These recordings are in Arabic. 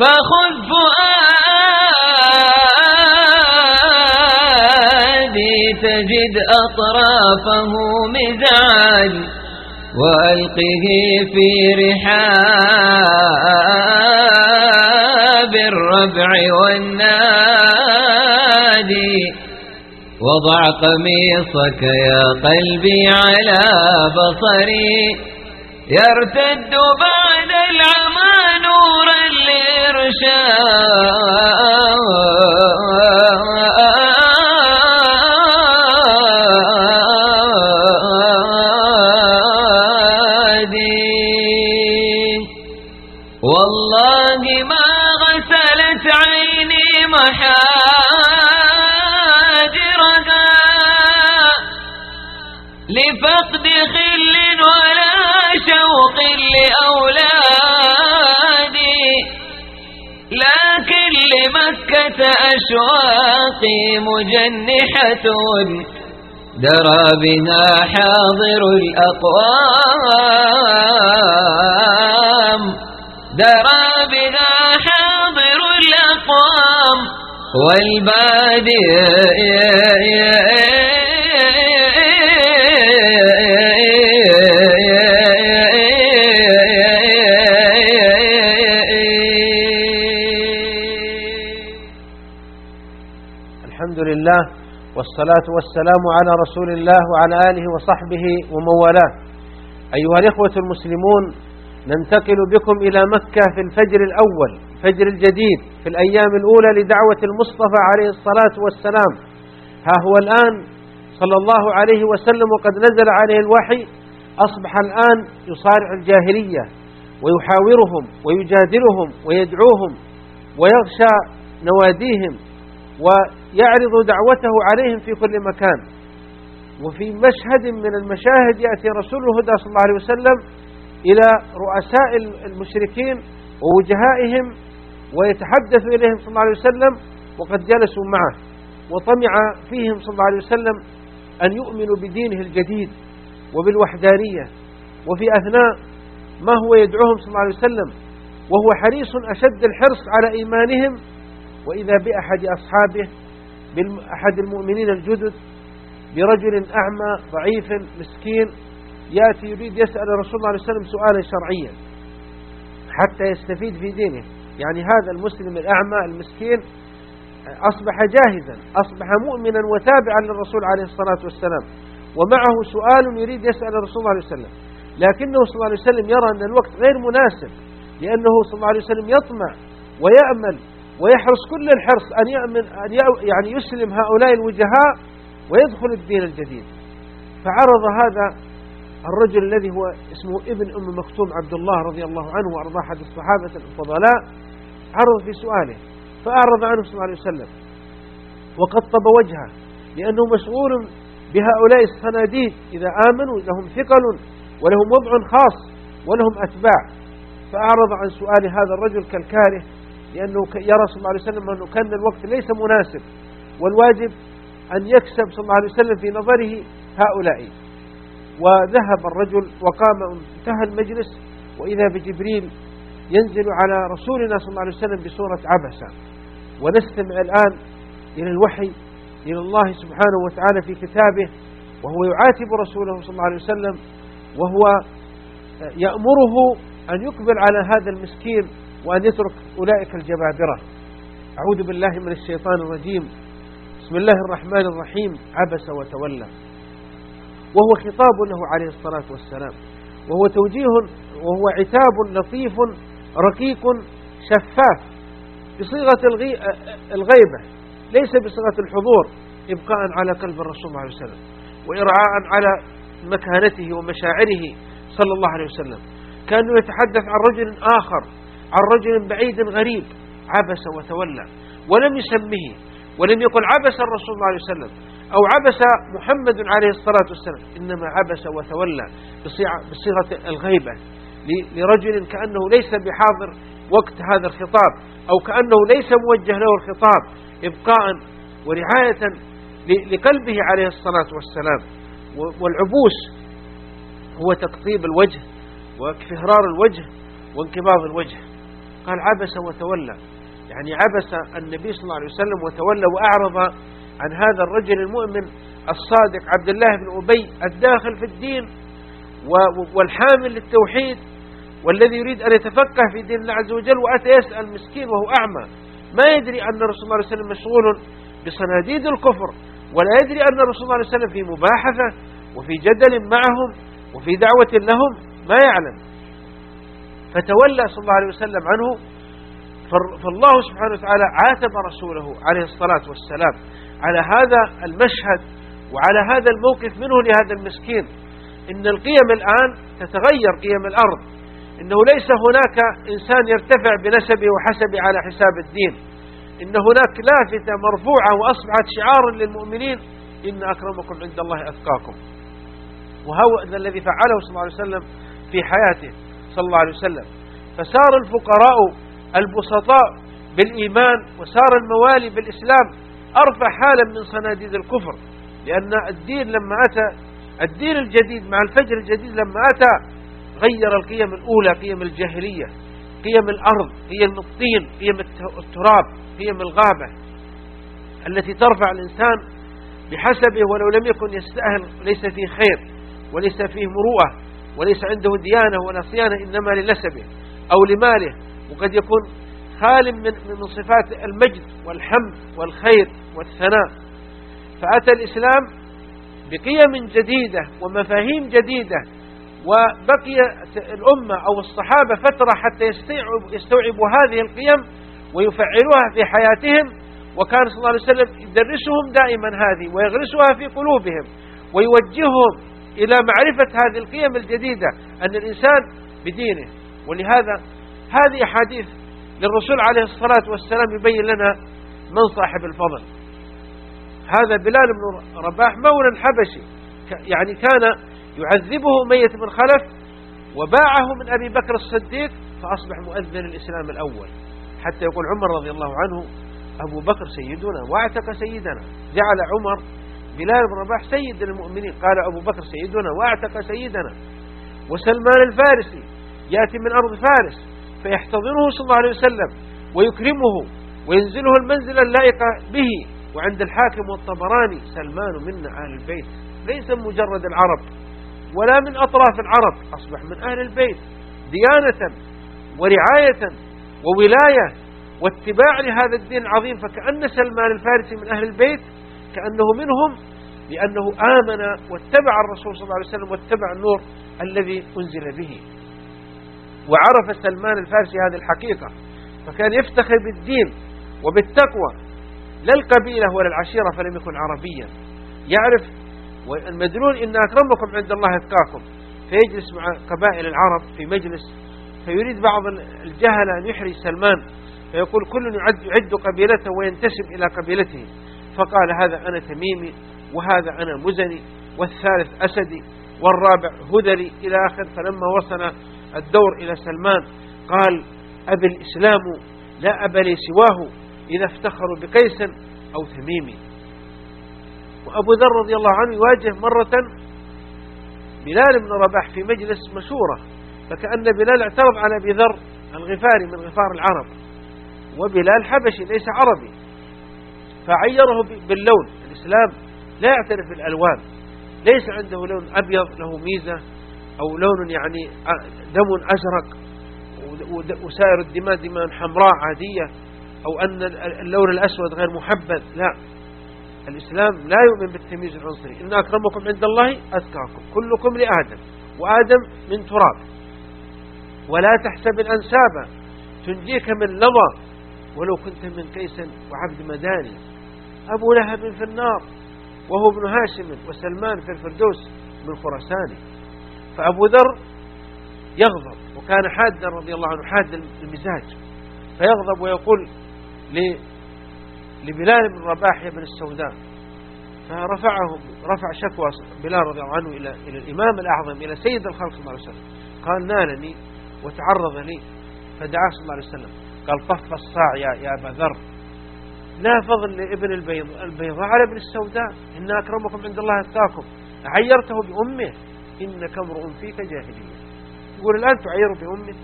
فخذ فؤادي تجد أطرافه مزعاج وألقه في رحاب الربع والنادي وضع قميصك يا قلبي على بصري يرتد بعد لإرشادي أشواقي مجنحة درى بها حاضر الأقوام. درى بها حاضر الأقوام. والبادي والصلاة والسلام على رسول الله وعلى آله وصحبه ومن والاه أيها الإخوة المسلمون ننتقل بكم إلى مكة في الفجر الأول الفجر الجديد في الأيام الأولى لدعوة المصطفى عليه الصلاة والسلام. ها هو الآن صلى الله عليه وسلم وقد نزل عليه الوحي أصبح الآن يصارع الجاهلية ويحاورهم ويجادلهم ويدعوهم ويغشى نواديهم ويعرض دعوته عليهم في كل مكان. وفي مشهد من المشاهد يأتي رسول الهدى صلى الله عليه وسلم إلى رؤساء المشركين ووجهائهم ويتحدث إليهم صلى الله عليه وسلم وقد جلسوا معه. وطمع فيهم صلى الله عليه وسلم أن يؤمنوا بدينه الجديد وبالوحدانية. وفي أثناء ما هو يدعوهم صلى الله عليه وسلم وهو حريص أشد الحرص على إيمانهم. وإذا بأحد أصحابه بأحد المؤمنين الجدد برجل أعمى ضعيف مسكين يأتي يريد يسأل الرسول الله عليه وسلم سؤالا شرعيا حتى يستفيد في دينه. يعني هذا المسلم الأعمى المسكين أصبح جاهزا أصبح مؤمنا وتابعا للرسول عليه الصلاة والسلام ومعه سؤال يريد يسأل الرسول الله عليه وسلم. لكنه صلى الله عليه وسلم يرى أن الوقت غير مناسب لأنه صلى الله عليه وسلم يطمع ويأمل ويحرص كل الحرص أن يأمن أن يعني يسلم هؤلاء الوجهاء ويدخل الدين الجديد. فعرض هذا الرجل الذي هو اسمه ابن أم مكتوم عبد الله رضي الله عنه وأرضاه أحد الصحابة الفضلاء عرض في سؤاله فأعرض عنه صلى الله عليه وسلم. وقطب وجهه لأنه مشغول بهؤلاء الصناديد إذا آمنوا لهم ثقل ولهم وضع خاص ولهم أتباع. فأعرض عن سؤال هذا الرجل كالكاره لأنه يرى صلى الله عليه وسلم أنه كان الوقت ليس مناسب والواجب أن يكسب صلى الله عليه وسلم في نظره هؤلاء. وذهب الرجل وقام انتهى المجلس وإذا بجبريل ينزل على رسولنا صلى الله عليه وسلم بصورة عبسة ونستمع الآن إلى الوحي إلى الله سبحانه وتعالى في كتابه وهو يعاتب رسوله صلى الله عليه وسلم وهو يأمره أن يقبل على هذا المسكين وأن يترك أولئك الجبابرة. أعوذ بالله من الشيطان الرجيم. بسم الله الرحمن الرحيم. عبس وتولى. وهو خطاب له عليه الصلاة والسلام. وهو توجيه وهو عتاب لطيف رقيق شفاف بصيغة الغيبة. ليس بصيغة الحضور إبقاء على قلب الرسول صلى الله عليه وسلم وإرعاء على مكانته ومشاعره صلى الله عليه وسلم. كأنه يتحدث عن رجل آخر. عن رجل بعيد غريب عبس وتولى ولم يسمه ولم يقل عبس الرسول صلى الله عليه وسلم أو عبس محمد عليه الصلاة والسلام إنما عبس وتولى بصيغة الغيبة لرجل كأنه ليس بحاضر وقت هذا الخطاب أو كأنه ليس موجه له الخطاب إبقاء ورعاية لقلبه عليه الصلاة والسلام. والعبوس هو تقطيب الوجه وكفهرار الوجه وانقباض الوجه. قال عبس وتولى. يعني عبس النبي صلى الله عليه وسلم وتولى وأعرض عن هذا الرجل المؤمن الصادق عبد الله بن أبي الداخل في الدين والحامل للتوحيد والذي يريد أن يتفقه في دين الله عز وجل وأتى يسأل مسكين وهو أعمى. ما يدري أن رسول الله عليه وسلم مشغول بصناديد الكفر ولا يدري أن رسول الله عليه وسلم في مباحثة وفي جدل معهم وفي دعوة لهم ما يعلم. فتولى صلى الله عليه وسلم عنه فالله سبحانه وتعالى عاتب رسوله عليه الصلاة والسلام على هذا المشهد وعلى هذا الموقف منه لهذا المسكين. إن القيم الآن تتغير قيم الأرض. إنه ليس هناك إنسان يرتفع بنسبه وحسبه على حساب الدين. إن هناك لافتة مرفوعة وأصبحت شعارا للمؤمنين. إن أكرمكم عند الله أتقاكم. وهذا الذي فعله صلى الله عليه وسلم في حياته. صلى الله عليه وسلم. فسار الفقراء البسطاء بالإيمان وسار الموالي بالإسلام أرفع حالا من صناديد الكفر لأن الدين لما أتى الدين الجديد مع الفجر الجديد لما أتى غير القيم الأولى قيم الجاهلية قيم الأرض قيم الطين قيم التراب قيم الغابة التي ترفع الإنسان بحسبه ولو لم يكن يستأهل ليس فيه خير وليس فيه مروءة. وليس عنده ديانة ولا صيانة إنما لنسبه أو لماله. وقد يكون خال من, من صفات المجد والحمد والخير والثناء. فأتى الإسلام بقيم جديدة ومفاهيم جديدة وبقي الأمة أو الصحابة فترة حتى يستوعبوا هذه القيم ويفعلوها في حياتهم. وكان صلى الله عليه وسلم يدرسهم دائما هذه ويغرسها في قلوبهم ويوجههم إلى معرفة هذه القيم الجديدة أن الإنسان بدينه. ولهذا هذه أحاديث للرسول عليه الصلاة والسلام يبين لنا من صاحب الفضل. هذا بلال بن رباح مولى حبشي يعني كان يعذبه ميت من خلف وباعه من أبي بكر الصديق فأصبح مؤذن الإسلام الأول. حتى يقول عمر رضي الله عنه أبو بكر سيدنا واعتق سيدنا. جعل عمر بلال بن رباح سيد المؤمنين. قال أبو بكر سيدنا وأعتق سيدنا. وسلمان الفارسي يأتي من أرض فارس فيحتضنه صلى الله عليه وسلم ويكرمه وينزله المنزل اللائقة به. وعند الحاكم والطبراني سلمان منا أهل البيت. ليس مجرد العرب ولا من أطراف العرب أصبح من أهل البيت. ديانة ورعاية وولاية واتباع لهذا الدين العظيم. فكأن سلمان الفارسي من أهل البيت كأنه منهم لأنه آمن واتبع الرسول صلى الله عليه وسلم واتبع النور الذي أنزل به. وعرف سلمان الفارسي هذه الحقيقة فكان يفتخر بالدين وبالتقوى لا القبيلة ولا العشيرة فلم يكن عربيا. يعرف والمدلول إن أكرمكم عند الله أتقاكم فيجلس مع قبائل العرب في مجلس فيريد بعض الجهل أن يحرج سلمان فيقول كل يعد قبيلته وينتسب إلى قبيلته. فقال هذا أنا تميمي وهذا أنا مزني والثالث أسدي والرابع هدري إلى آخر فلما وصل الدور إلى سلمان قال أبي الإسلام لا أبا لي سواه إذا افتخروا بقيس أو تميم وأبو ذر رضي الله عنه يواجه مرة بلال بن رباح في مجلس مشورة فكأن بلال اعترض على أبي ذر الغفاري من غفار العرب. وبلال حبشي ليس عربي. فعيره باللون. الإسلام لا يعترف بالألوان. ليس عنده لون أبيض له ميزة أو لون يعني دم أزرق وسائر الدماء دماء حمراء عادية أو أن اللون الأسود غير محبذ لا. الإسلام لا يؤمن بالتمييز العنصري. إن أكرمكم عند الله أتقاكم. كلكم لآدم. وآدم من تراب. ولا تحسب الأنساب. تنجيك من لظى. ولو كنت من قيس وعبد مداني. أبو لهب في النار وهو ابن هاشم وسلمان في الفردوس من خرسان فأبو ذر يغضب وكان حادا رضي الله عنه حاد المزاج. فيغضب ويقول لبلال بن رباح بن السوداء. فرفعه رفع شكوى بلال رضي الله عنه إلى إلى الإمام الأعظم إلى سيد الخلق صلى الله عليه وسلم. قال نالني وتعرض لي. فدعاه صلى الله عليه وسلم. قال طف الصاع يا, يا أبا ذر. لا فضل لابن البيض البيضاء على ابن السوداء. إن أكرمكم عند الله أتقاكم. عيرته بأمه. إنك امرؤ فيك جاهلية. يقول الآن تعير بأمه.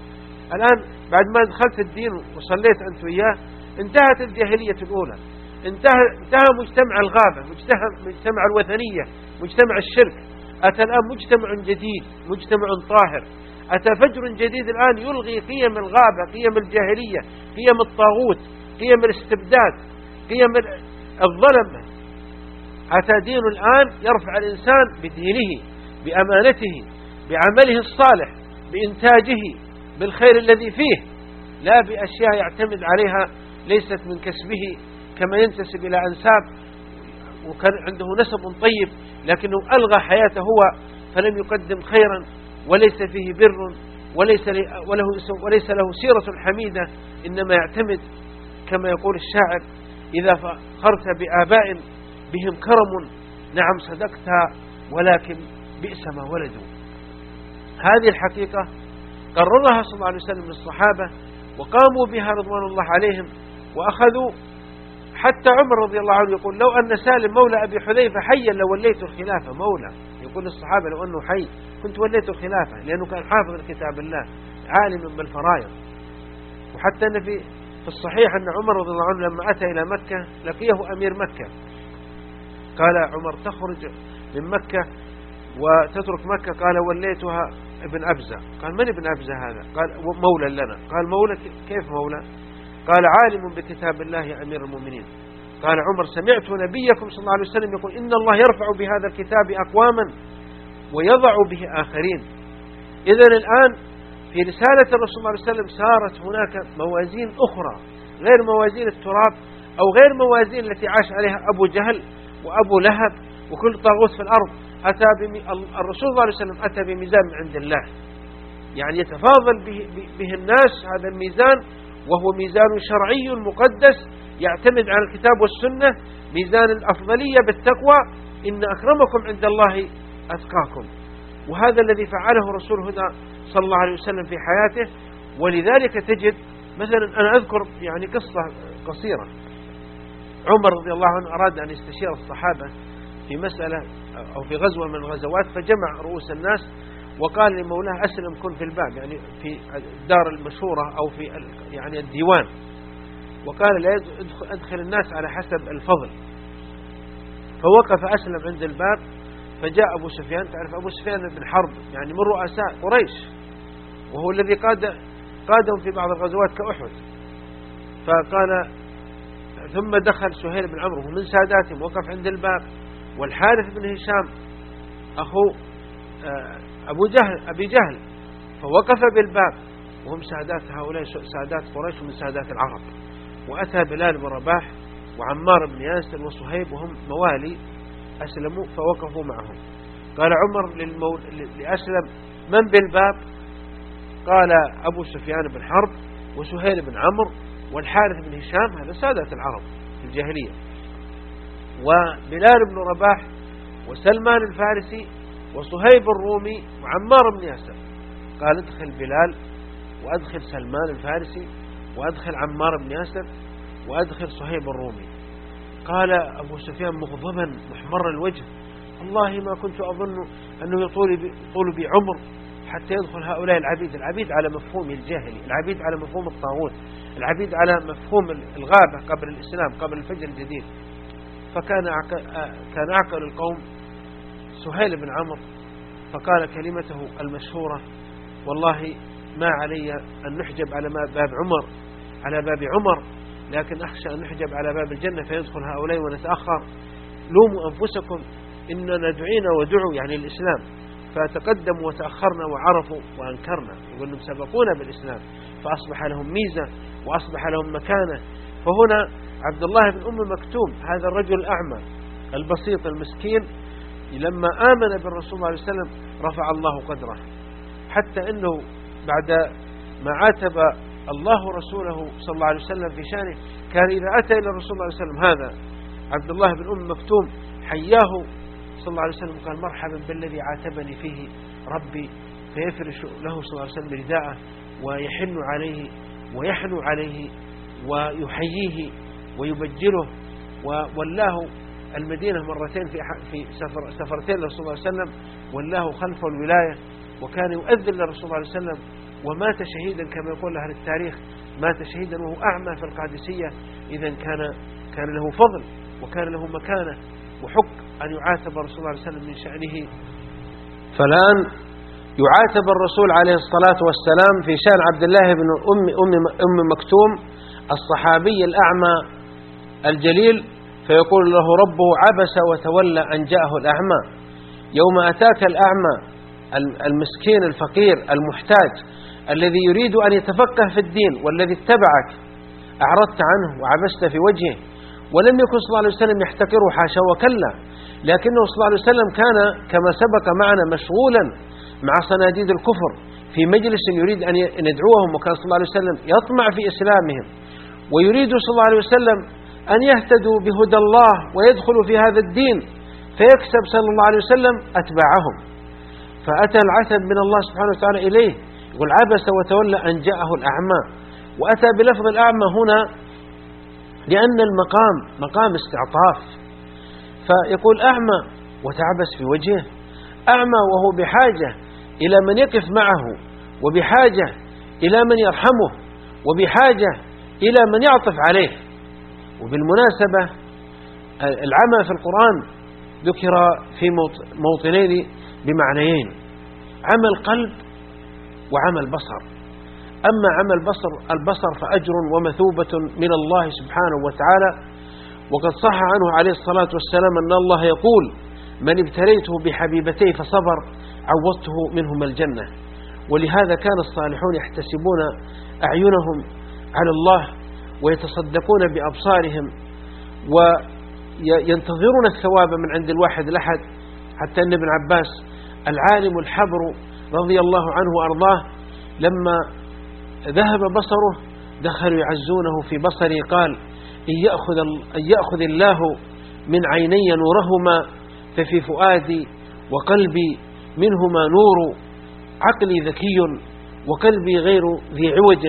الآن بعد ما دخلت الدين وصليت أنت وياه انتهت الجاهلية الأولى. انتهى, انتهى مجتمع الغابة مجتمع, مجتمع الوثنية مجتمع الشرك. أتى الآن مجتمع جديد مجتمع طاهر. أتى فجر جديد الآن يلغي قيم الغابة قيم الجاهلية قيم الطاغوت قيم الاستبداد. قيم الظلم. أتى دين الآن يرفع الإنسان بدينه بأمانته بعمله الصالح بإنتاجه بالخير الذي فيه. لا بأشياء يعتمد عليها ليست من كسبه كما ينتسب إلى أنساب. وكان عنده نسب طيب لكنه ألغى حياته هو فلم يقدم خيرا وليس فيه بر وليس وله وليس له سيرة حميدة إنما يعتمد كما يقول الشاعر إذا فخرت بآباء بهم كرم نعم صدقت ولكن بئس ما ولدوا. هذه الحقيقة قررها صلى الله عليه وسلم للصحابة وقاموا بها رضوان الله عليهم وأخذوا حتى عمر رضي الله عنه يقول لو أن سالم مولى أبي حذيفة حيا لوليت الخلافة مولى. يقول للصحابة لو أنه حي كنت وليت الخلافة لأنه كان حافظ لكتاب الله عالما بالفرائض. وحتى أن في في الصحيح أن عمر رضي الله عنه لما أتى إلى مكة لقيه أمير مكة. قال عمر تخرج من مكة وتترك مكة. قال وليتها ابن أبزة. قال من ابن أبزة هذا؟ قال مولى لنا. قال مولى كيف مولى؟ قال عالم بكتاب الله يا أمير المؤمنين. قال عمر سمعت نبيكم صلى الله عليه وسلم يقول إن الله يرفع بهذا الكتاب أقواما ويضع به آخرين. إذا الآن في رسالة الرسول صلى الله عليه وسلم صارت هناك موازين أخرى غير موازين التراب أو غير موازين التي عاش عليها أبو جهل وأبو لهب وكل طاغوت في الأرض أتى الرسول صلى الله عليه وسلم أتى بميزان من عند الله. يعني يتفاضل به, به الناس هذا الميزان وهو ميزان شرعي مقدس يعتمد على الكتاب والسنة ميزان الأفضلية بالتقوى إن أكرمكم عند الله أتقاكم. وهذا الذي فعله رسول هدى صلى الله عليه وسلم في حياته ولذلك تجد مثلا أنا أذكر يعني قصة قصيرة. عمر رضي الله عنه أراد أن يستشير الصحابة في مسألة أو في غزوة من الغزوات فجمع رؤوس الناس وقال لمولاه أسلم كن في الباب يعني في الدار المشهورة أو في يعني الديوان. وقال لا أدخل الناس على حسب الفضل. فوقف أسلم عند الباب فجاء أبو سفيان تعرف أبو سفيان بن حرب يعني من رؤساء قريش. وهو الذي قاد قادهم في بعض الغزوات كأحد. فقال ثم دخل سهيل بن عمرو من ساداتهم وقف عند الباب والحارث بن هشام أخو آه، أبو جهل أبي جهل فوقف بالباب وهم سادات هؤلاء سادات قريش ومن سادات العرب. وأتى بلال بن رباح وعمار بن ياسر وصهيب وهم موالي أسلموا فوقفوا معهم. قال عمر للمول... لأسلم من بالباب قال أبو سفيان بن حرب وسهيل بن عمرو والحارث بن هشام هذا سادة العرب في الجاهلية. وبلال بن رباح وسلمان الفارسي وصهيب الرومي وعمار بن ياسر. قال ادخل بلال وأدخل سلمان الفارسي وأدخل عمار بن ياسر وأدخل صهيب الرومي. قال أبو سفيان مغضبا محمر الوجه. والله ما كنت أظن أنه يطول بي, يطول حتى يدخل هؤلاء العبيد العبيد على مفهوم الجاهلي العبيد على مفهوم الطاغوت العبيد على مفهوم الغابة قبل الإسلام قبل الفجر الجديد. فكان كان أعقل القوم سهيل بن عمرو فقال كلمته المشهورة والله ما علي أن نحجب على باب عمر على باب عمر لكن أخشى أن نحجب على باب الجنة فيدخل هؤلاء ونتأخر. لوموا أنفسكم إننا دعينا ودعوا يعني الإسلام. فتقدموا وتأخرنا وعرفوا وأنكرنا يقول سبقونا بالإسلام فأصبح لهم ميزة وأصبح لهم مكانة. فهنا عبد الله بن أم مكتوم هذا الرجل الأعمى البسيط المسكين لما آمن بالرسول صلى الله عليه وسلم رفع الله قدره حتى أنه بعد ما عاتب الله رسوله صلى الله عليه وسلم في شأنه كان إذا أتى إلى الرسول صلى الله عليه وسلم هذا عبد الله بن أم مكتوم حياه صلى الله عليه وسلم قال مرحبا بالذي عاتبني فيه ربي فيفرش له صلى الله عليه وسلم رداءه ويحن عليه ويحنو عليه ويحييه ويبجله وولاه المدينة مرتين في في سفر سفرتين للرسول صلى الله عليه وسلم ولاه خلف الولاية. وكان يؤذن للرسول صلى الله عليه وسلم ومات شهيدا كما يقول أهل التاريخ مات شهيدا وهو أعمى في القادسية. إذا كان كان له فضل وكان له مكانة وحق أن يعاتب الرسول صلى الله عليه وسلم من شأنه. فالآن يعاتب الرسول عليه الصلاة والسلام في شأن عبد الله بن أم, أم, أم مكتوم الصحابي الأعمى الجليل فيقول له ربه عبس وتولى أن جاءه الأعمى. يوم أتاك الأعمى المسكين الفقير المحتاج الذي يريد أن يتفقه في الدين والذي اتبعك أعرضت عنه وعبست في وجهه ولم يكن صلى الله عليه وسلم يحتقره حاشا وكلا. لكنه صلى الله عليه وسلم كان كما سبق معنا مشغولا مع صناديد الكفر في مجلس يريد أن يدعوهم وكان صلى الله عليه وسلم يطمع في إسلامهم. ويريد صلى الله عليه وسلم أن يهتدوا بهدى الله ويدخلوا في هذا الدين فيكسب صلى الله عليه وسلم أتباعهم. فأتى العتب من الله سبحانه وتعالى إليه يقول عبس وتولى أن جاءه الأعمى. وأتى بلفظ الأعمى هنا لأن المقام مقام استعطاف. فيقول أعمى وتعبس في وجهه. أعمى وهو بحاجة إلى من يقف معه وبحاجة إلى من يرحمه وبحاجة إلى من يعطف عليه. وبالمناسبة العمى في القرآن ذكر في موطنين بمعنيين عمى القلب وعمى البصر. أما عمى البصر البصر فأجر ومثوبة من الله سبحانه وتعالى وقد صح عنه عليه الصلاة والسلام أن الله يقول من ابتليته بحبيبتيه فصبر عوضته منهما الجنة. ولهذا كان الصالحون يحتسبون أعينهم على الله ويتصدقون بأبصارهم وينتظرون الثواب من عند الواحد الأحد. حتى أن ابن عباس العالم الحبر رضي الله عنه وأرضاه لما ذهب بصره دخلوا يعزونه في بصري قال إن يأخذ, إن يأخذ الله من عيني نورهما ففي فؤادي وقلبي منهما نور عقلي ذكي وقلبي غير ذي عوج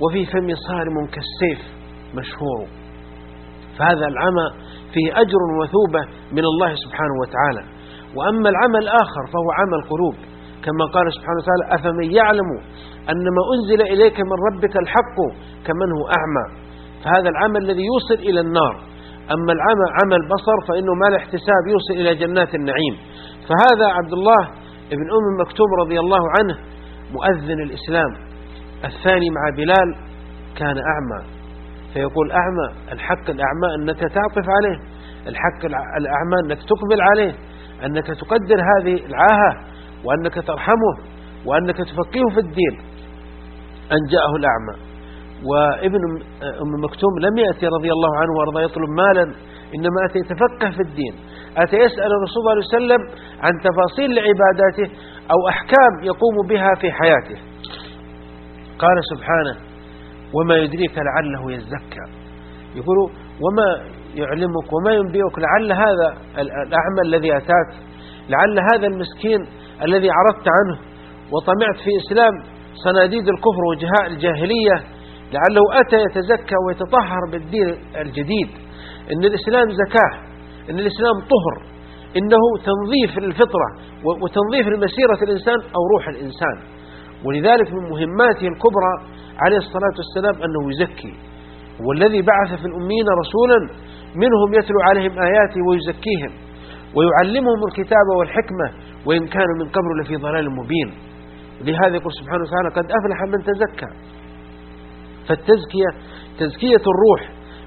وفي فمي صارم كالسيف مشهور. فهذا العمى فيه أجر وثوبة من الله سبحانه وتعالى. وأما العمى الآخر فهو عمى القلوب. كما قال سبحانه وتعالى أفمن يعلم أن ما أنزل إليك من ربك الحق كمن هو أعمى. فهذا العمى الذي يوصل إلى النار. أما العمى عمى البصر فإنه ما الاحتساب يوصل إلى جنات النعيم. فهذا عبد الله ابن أم مكتوم رضي الله عنه مؤذن الإسلام. الثاني مع بلال كان أعمى. فيقول أعمى الحق الأعمى أنك تعطف عليه. الحق الأعمى أنك تقبل عليه. أنك تقدر هذه العاهة وأنك ترحمه وأنك تفقيه في الدين. أن جاءه الأعمى. وابن أم مكتوم لم يأتي رضي الله عنه وأرضى يطلب مالا إنما أتى يتفقه في الدين. أتى يسأل الرسول صلى الله عليه وسلم عن تفاصيل لعباداته أو أحكام يقوم بها في حياته. قال سبحانه وما يدريك لعله يزكى. يقول وما يعلمك وما ينبئك لعل هذا الأعمى الذي أتاك لعل هذا المسكين الذي عرضت عنه وطمعت في إسلام صناديد الكفر وجهاء الجاهلية لعله أتى يتزكى ويتطهر بالدين الجديد. إن الإسلام زكاة إن الإسلام طهر إنه تنظيف للفطرة وتنظيف لمسيرة الإنسان أو روح الإنسان. ولذلك من مهماته الكبرى عليه الصلاة والسلام أنه يزكي. والذي بعث في الأمين رسولا منهم يتلو عليهم آياته ويزكيهم ويعلمهم الكتاب والحكمة وإن كانوا من قبل لفي ضلال مبين. لهذا يقول سبحانه وتعالى قد أفلح من تزكى فالتزكية تزكية الروح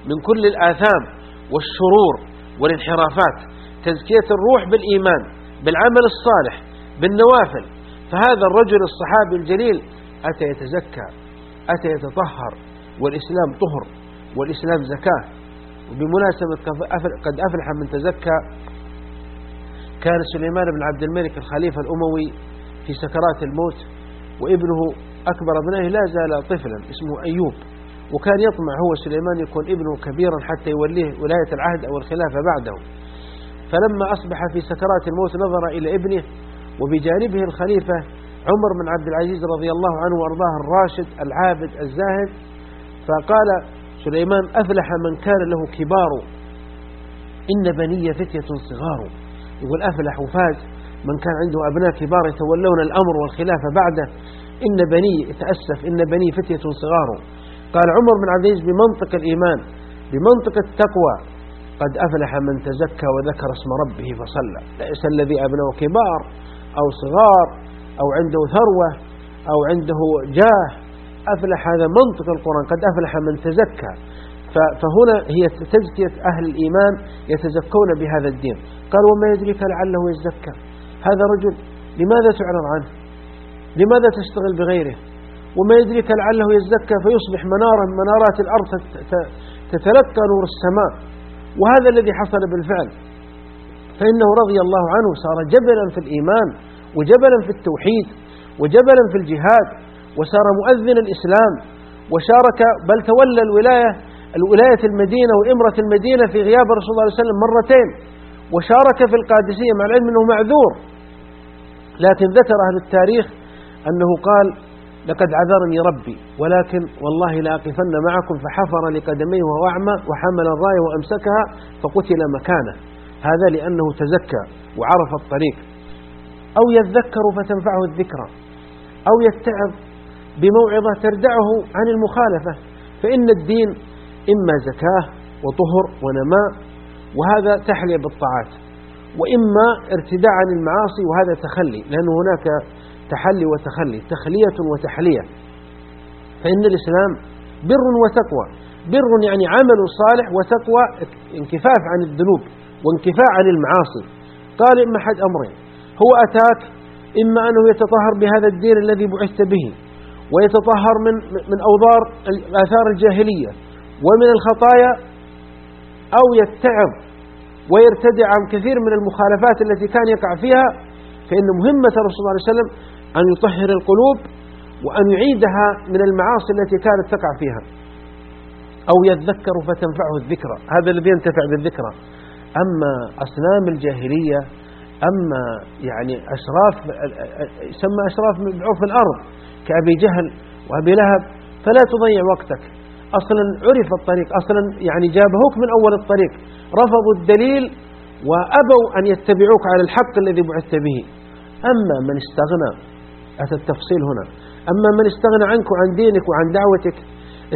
من كل الآثام والشرور والانحرافات. تزكية الروح بالإيمان بالعمل الصالح بالنوافل. فهذا الرجل الصحابي الجليل أتى يتزكى أتى يتطهر والإسلام طهر والإسلام زكاة. وبمناسبة قد أفلح من تزكى كان سليمان بن عبد الملك الخليفة الأموي في سكرات الموت وابنه أكبر ابنائه لا زال طفلا اسمه أيوب. وكان يطمع هو سليمان يكون ابنه كبيرا حتى يوليه ولاية العهد أو الخلافة بعده. فلما أصبح في سكرات الموت نظر إلى ابنه وبجانبه الخليفة عمر بن عبد العزيز رضي الله عنه وأرضاه الراشد العابد الزاهد. فقال سليمان أفلح من كان له كبار. إن بني فتية صغار. يقول أفلح وفاز. من كان عنده أبناء كبار يتولون الأمر والخلافة بعده. إن بني تأسف إن بني فتية صغار. قال عمر بن عبد العزيز بمنطق الإيمان بمنطق التقوى قد أفلح من تزكى وذكر اسم ربه فصلى. ليس الذي أبناه كبار أو صغار أو عنده ثروة أو عنده جاه. أفلح هذا منطق القرآن قد أفلح من تزكى. فهنا هي تزكية أهل الإيمان يتزكون بهذا الدين. قال وما يدريك لعله يزكى؟ هذا رجل لماذا تعرض عنه؟ لماذا تشتغل بغيره؟ وما يدريك لعله يزكى فيصبح منارا من منارات الأرض تتلقى نور السماء. وهذا الذي حصل بالفعل. فإنه رضي الله عنه صار جبلا في الإيمان وجبلا في التوحيد وجبلا في الجهاد وصار مؤذن الإسلام وشارك بل تولى الولاية الولاية المدينة وإمرة المدينة في غياب رسول الله صلى الله عليه وسلم مرتين. وشارك في القادسية مع العلم أنه معذور. لكن ذكر أهل التاريخ أنه قال لقد عذرني ربي ولكن والله لأقفن معكم فحفر لقدميه وهو أعمى وحمل الراية وأمسكها فقتل مكانه. هذا لأنه تزكى وعرف الطريق. أو يذكر فتنفعه الذكرى أو يتعظ بموعظة تردعه عن المخالفة. فإن الدين إما زكاة وطهر ونماء وهذا تحلية بالطاعات وإما ارتداء عن المعاصي وهذا تخلي لأن هناك تحلي وتخلي تخلية وتحلية. فإن الإسلام بر وتقوى. بر يعني عمل صالح وتقوى انكفاف عن الذنوب وانكفاء عن المعاصي. قال إما أحد أمرين. هو أتاك إما أنه يتطهر بهذا الدين الذي بعثت به ويتطهر من من أوضار آثار الجاهلية ومن الخطايا أو يتعظ ويرتدع عن كثير من المخالفات التي كان يقع فيها. فإن مهمة الرسول صلى الله عليه وسلم أن يطهر القلوب وأن يعيدها من المعاصي التي كانت تقع فيها. أو يذكر فتنفعه الذكرى هذا الذي ينتفع بالذكرى. أما أصنام الجاهلية أما يعني أشراف يسمى أشراف مبعوث في الأرض كأبي جهل وأبي لهب فلا تضيع وقتك. أصلا عرف الطريق. أصلا يعني جابهوك من أول الطريق. رفضوا الدليل وأبوا أن يتبعوك على الحق الذي بعثت به. أما من استغنى أتى التفصيل هنا. أما من استغنى عنك وعن دينك وعن دعوتك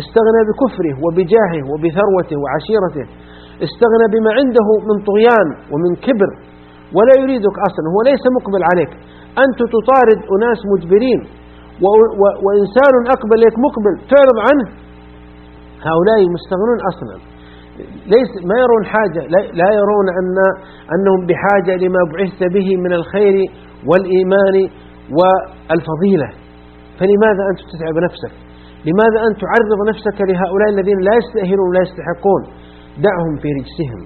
استغنى بكفره وبجاهه وبثروته وعشيرته استغنى بما عنده من طغيان ومن كبر ولا يريدك أصلا هو ليس مقبل عليك. أنت تطارد أناس مجبرين وإنسان أقبل لك مقبل تعرض عنه. هؤلاء مستغنون أصلا. ليس ما يرون حاجة لا يرون أن أنهم بحاجة لما بعثت به من الخير والإيمان والفضيلة. فلماذا أنت تتعب نفسك؟ لماذا أن تعرض نفسك لهؤلاء الذين لا يستأهلون ولا يستحقون؟ دعهم في رجسهم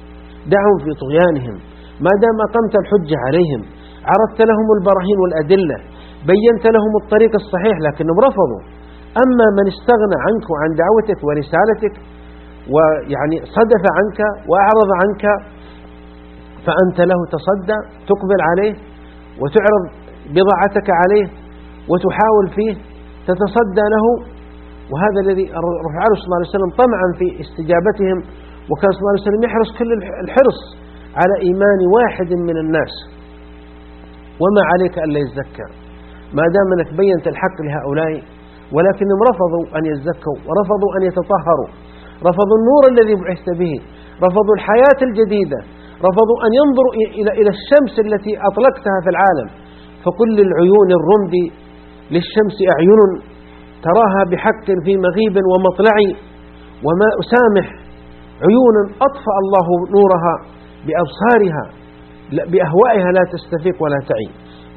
دعهم في طغيانهم. ما دام أقمت الحجة عليهم عرضت لهم البراهين والأدلة بينت لهم الطريق الصحيح لكنهم رفضوا. أما من استغنى عنك وعن دعوتك ورسالتك ويعني صدف عنك وأعرض عنك فأنت له تصدى تقبل عليه وتعرض بضاعتك عليه وتحاول فيه تتصدى له. وهذا الذي رفعه صلى الله عليه وسلم طمعا في استجابتهم وكان صلى الله عليه وسلم يحرص كل الحرص على إيمان واحد من الناس. وما عليك ألا يزكى. ما دام أنك بينت الحق لهؤلاء ولكنهم رفضوا أن يزكوا ورفضوا أن يتطهروا رفضوا النور الذي بعثت به رفضوا الحياة الجديدة رفضوا أن ينظروا إلى الشمس التي أطلقتها في العالم. فكل العيون الرمد للشمس أعين تراها بحق في مغيب ومطلع وما أسامح عيون أطفأ الله نورها بأبصارها بأهوائها لا تستفيق ولا تعي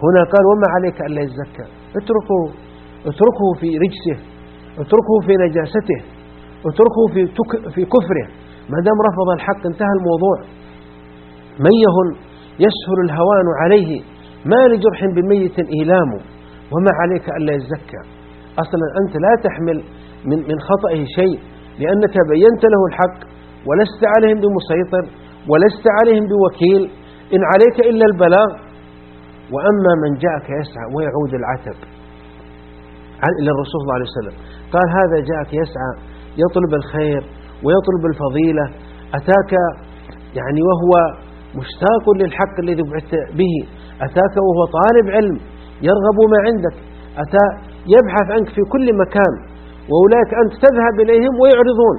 هنا قال وما عليك ألا يزكى. اتركه اتركه في رجسه اتركه في نجاسته اتركه في, في كفره. ما دام رفض الحق انتهى الموضوع. من يهن يسهل الهوان عليه. ما لجرح بميت إيلام وما عليك ألا يزكى. أصلا أنت لا تحمل من, من خطأه شيء لأنك بينت له الحق ولست عليهم بمسيطر ولست عليهم بوكيل. إن عليك إلا البلاغ. وأما من جاءك يسعى ويعود العتب إلى الرسول صلى الله عليه وسلم. قال هذا جاءك يسعى يطلب الخير ويطلب الفضيلة. أتاك يعني وهو مشتاق للحق الذي بعثت به. أتاك وهو طالب علم يرغب ما عندك. أتى يبحث عنك في كل مكان وأولئك أنت تذهب إليهم ويعرضون.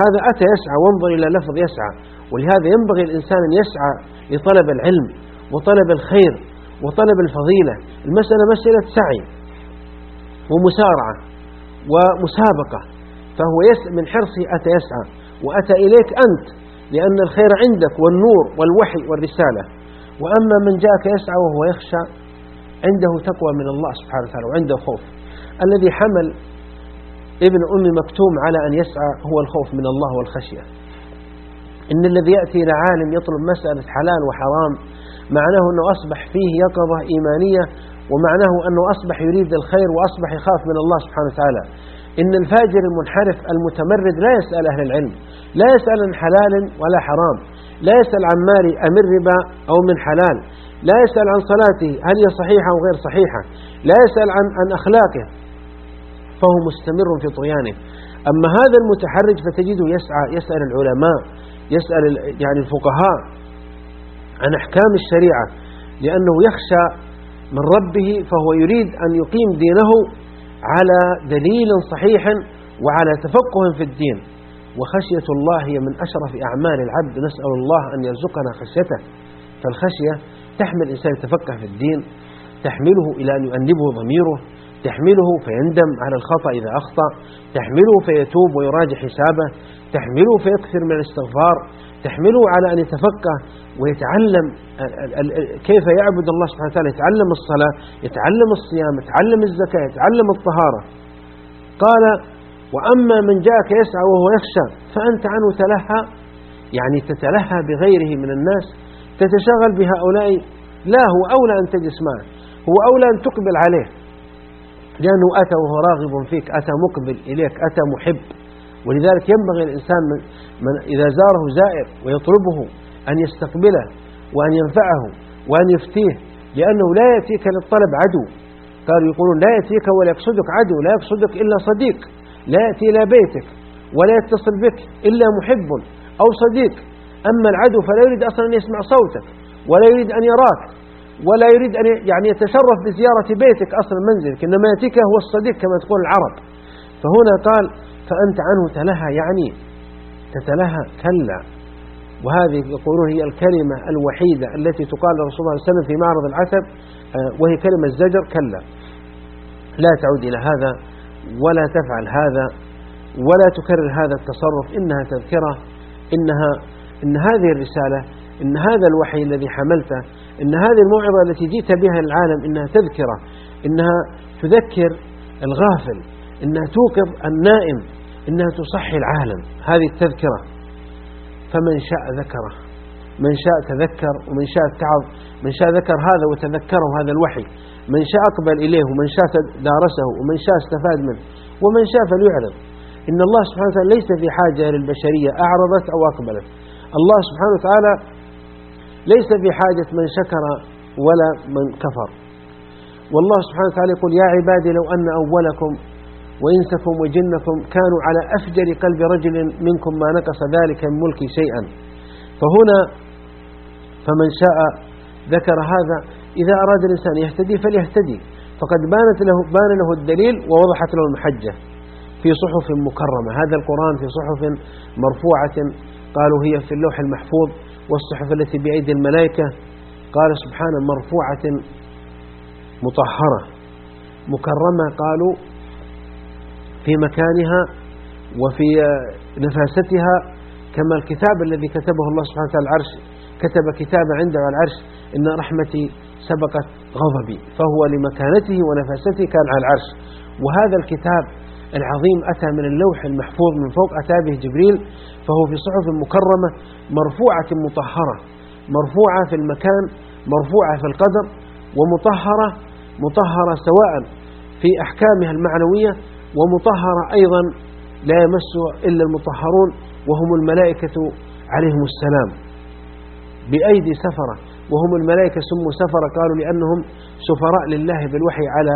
هذا أتى يسعى وانظر إلى لفظ يسعى. ولهذا ينبغي الإنسان أن يسعى لطلب العلم وطلب الخير وطلب الفضيلة. المسألة مسألة سعي ومسارعة ومسابقة. فهو من حرصه أتى يسعى وأتى إليك أنت لأن الخير عندك والنور والوحي والرسالة. وأما من جاءك يسعى وهو يخشى عنده تقوى من الله سبحانه وتعالى وعنده خوف. الذي حمل ابن أم مكتوم على أن يسعى هو الخوف من الله والخشية. إن الذي يأتي إلى عالم يطلب مسألة حلال وحرام معناه أنه أصبح فيه يقظة إيمانية ومعناه أنه أصبح يريد الخير وأصبح يخاف من الله سبحانه وتعالى. إن الفاجر المنحرف المتمرد لا يسأل أهل العلم لا يسأل عن حلال ولا حرام. لا يسأل عن مال أمن ربا أو من حلال لا يسأل عن صلاته هل هي صحيحة أو غير صحيحة لا يسأل عن, عن أخلاقه فهو مستمر في طغيانه. أما هذا المتحرج فتجده يسعى يسأل العلماء يسأل يعني الفقهاء عن أحكام الشريعة لأنه يخشى من ربه فهو يريد أن يقيم دينه على دليل صحيح وعلى تفقه في الدين. وخشية الله هي من أشرف أعمال العبد. نسأل الله أن يرزقنا خشيته. فالخشية تحمل الإنسان يتفقه في الدين تحمله إلى أن يؤنبه ضميره تحمله فيندم على الخطأ إذا أخطأ تحمله فيتوب ويراجع حسابه تحمله فيكثر من الاستغفار تحمله على أن يتفقه ويتعلم كيف يعبد الله سبحانه وتعالى. يتعلم الصلاة يتعلم الصيام يتعلم الزكاة يتعلم الطهارة. قال وأما من جاءك يسعى وهو يخشى فأنت عنه تلهى يعني تتلهى بغيره من الناس تتشغل بهؤلاء لا هو أولى أن تجلس معه هو أولى أن تقبل عليه لأنه أتى وهو راغب فيك أتى مقبل إليك أتى محب ولذلك ينبغي الإنسان من, من إذا زاره زائر ويطلبه أن يستقبله وأن ينفعه وأن يفتيه لأنه لا يأتيك للطلب عدو قالوا يقولون لا يأتيك ولا يقصدك عدو لا يقصدك إلا صديق. لا يأتي إلى بيتك ولا يتصل بك إلا محب أو صديق. أما العدو فلا يريد أصلا أن يسمع صوتك ولا يريد أن يراك ولا يريد أن يعني يتشرف بزيارة بيتك أصلا منزلك إنما يأتيك هو الصديق كما تقول العرب. فهنا قال فأنت عنه تلهى يعني تتلهى كلا. وهذه يقولون هي الكلمة الوحيدة التي تقال لرسول الله صلى الله عليه وسلم في معرض العتب آه، وهي كلمة زجر كلا. لا تعود إلى هذا. ولا تفعل هذا ولا تكرر هذا التصرف إنها تذكرة إنها إن هذه الرسالة إن هذا الوحي الذي حملته إن هذه الموعظة التي جئت بها للعالم إنها تذكرة إنها تذكر الغافل إنها توقظ النائم إنها تصحي العالم. هذه التذكرة. فمن شاء ذكره. من شاء تذكر ومن شاء اتعظ من شاء ذكر هذا وتذكره هذا الوحي. من شاء أقبل إليه ومن شاء دارسه ومن شاء استفاد منه ومن شاء فليعرض إن الله سبحانه وتعالى ليس في حاجة للبشرية أعرضت أو أقبلت. الله سبحانه وتعالى ليس في حاجة من شكر ولا من كفر. والله سبحانه وتعالى يقول يا عبادي لو أن أولكم وإنسكم وجنكم كانوا على أفجر قلب رجل منكم ما نقص ذلك من ملكي شيئا. فهنا فمن شاء ذكر هذا إذا أراد الإنسان يهتدي فليهتدي. فقد بانت له بان له الدليل ووضحت له المحجة في صحف مكرمة. هذا القرآن في صحف مرفوعة قالوا هي في اللوح المحفوظ والصحف التي بأيدي الملائكة. قال سبحانه مرفوعة مطهرة. مكرمة قالوا في مكانها وفي نفاستها كما الكتاب الذي كتبه الله سبحانه وتعالى العرش. كتب كتابا عنده على العرش. إن رحمتي سبقت غضبي فهو لمكانته ونفاسته كان على العرش. وهذا الكتاب العظيم أتى من اللوح المحفوظ من فوق أتى به جبريل فهو في صحف مكرمة مرفوعة مطهرة مرفوعة في المكان مرفوعة في القدر ومطهرة مطهرة سواء في أحكامها المعنوية ومطهرة أيضا لا يمس إلا المطهرون وهم الملائكة عليهم السلام. بأيدي سفرة وهم الملائكة سموا سفرة قالوا لأنهم سفراء لله بالوحي على